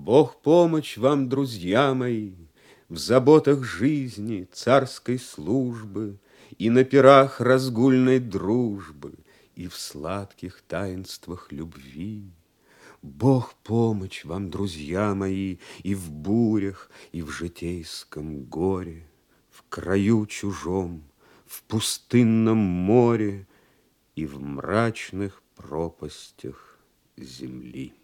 Бог помощь вам, друзья мои, В заботах жизни, царской службы, И на пирах разгульной дружбы, И в сладких таинствах любви. Бог помощь вам, друзья мои, И в бурях, и в житейском горе, В краю чужом, в пустынном море И в мрачных пропастях земли.